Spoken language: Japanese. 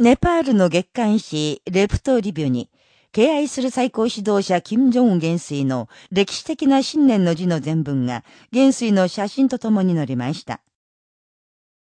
ネパールの月刊誌レプトリビューに、敬愛する最高指導者金正恩元帥の歴史的な信念の字の全文が元帥の写真とともに載りました。